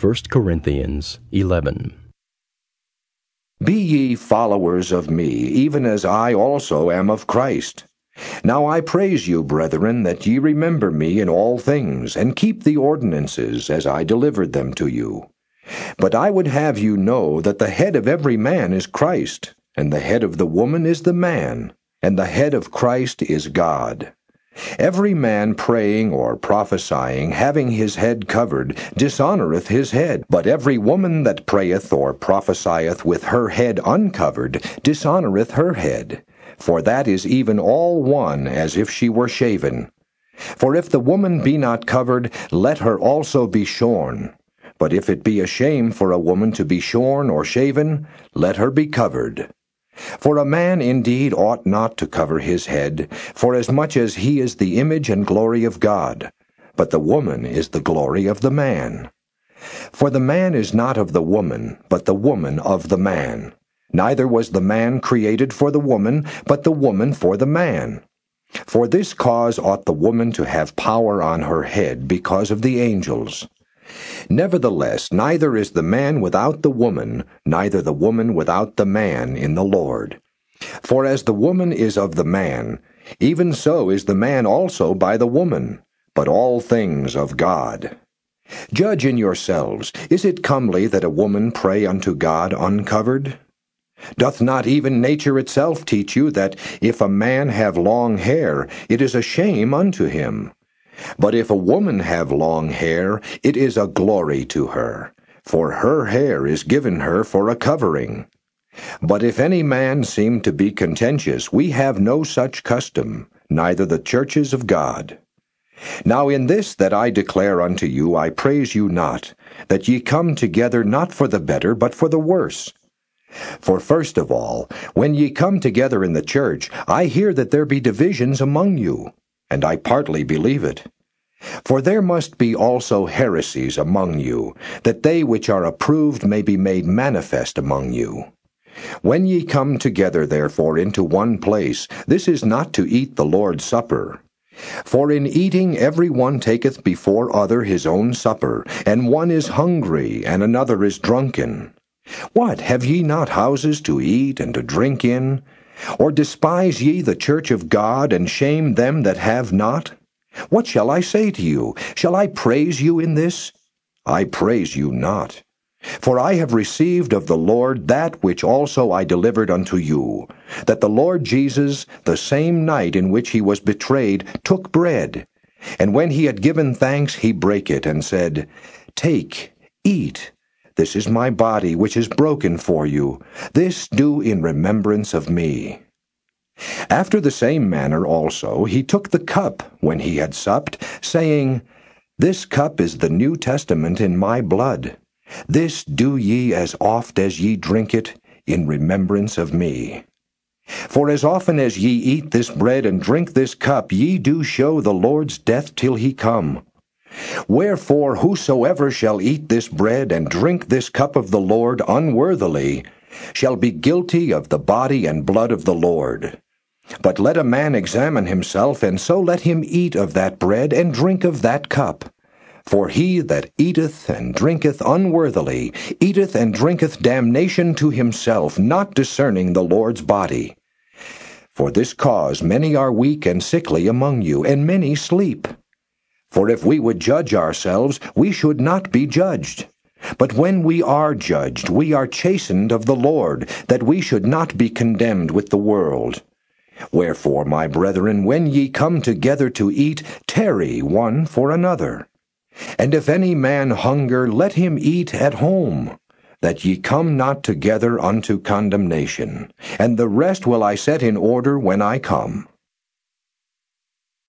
1 Corinthians 11. Be ye followers of me, even as I also am of Christ. Now I praise you, brethren, that ye remember me in all things, and keep the ordinances as I delivered them to you. But I would have you know that the head of every man is Christ, and the head of the woman is the man, and the head of Christ is God. Every man praying or prophesying, having his head covered, dishonoureth his head. But every woman that prayeth or prophesieth with her head uncovered, dishonoureth her head. For that is even all one as if she were shaven. For if the woman be not covered, let her also be shorn. But if it be a shame for a woman to be shorn or shaven, let her be covered. For a man indeed ought not to cover his head, forasmuch as much as he is the image and glory of God, but the woman is the glory of the man. For the man is not of the woman, but the woman of the man. Neither was the man created for the woman, but the woman for the man. For this cause ought the woman to have power on her head because of the angels. Nevertheless, neither is the man without the woman, neither the woman without the man in the Lord. For as the woman is of the man, even so is the man also by the woman, but all things of God. Judge in yourselves, is it comely that a woman pray unto God uncovered? Doth not even nature itself teach you that if a man have long hair, it is a shame unto him? But if a woman have long hair, it is a glory to her, for her hair is given her for a covering. But if any man seem to be contentious, we have no such custom, neither the churches of God. Now in this that I declare unto you, I praise you not, that ye come together not for the better, but for the worse. For first of all, when ye come together in the church, I hear that there be divisions among you and I partly believe it. For there must be also heresies among you, that they which are approved may be made manifest among you. When ye come together therefore into one place, this is not to eat the Lord's Supper. For in eating every one taketh before other his own supper, and one is hungry, and another is drunken. What, have ye not houses to eat and to drink in? Or despise ye the church of God, and shame them that have not? What shall I say to you? Shall I praise you in this? I praise you not. For I have received of the Lord that which also I delivered unto you, that the Lord Jesus, the same night in which he was betrayed, took bread, and when he had given thanks, he brake it, and said, Take, eat, this is my body, which is broken for you. This do in remembrance of me. After the same manner also he took the cup when he had supped, saying, This cup is the New Testament in my blood. This do ye as oft as ye drink it, in remembrance of me. For as often as ye eat this bread and drink this cup, ye do show the Lord's death till he come. Wherefore whosoever shall eat this bread and drink this cup of the Lord unworthily shall be guilty of the body and blood of the Lord. But let a man examine himself, and so let him eat of that bread and drink of that cup. For he that eateth and drinketh unworthily eateth and drinketh damnation to himself, not discerning the Lord's body. For this cause many are weak and sickly among you, and many sleep. For if we would judge ourselves, we should not be judged. But when we are judged, we are chastened of the Lord, that we should not be condemned with the world. Wherefore, my brethren, when ye come together to eat, tarry one for another. And if any man hunger, let him eat at home, that ye come not together unto condemnation. And the rest will I set in order when I come.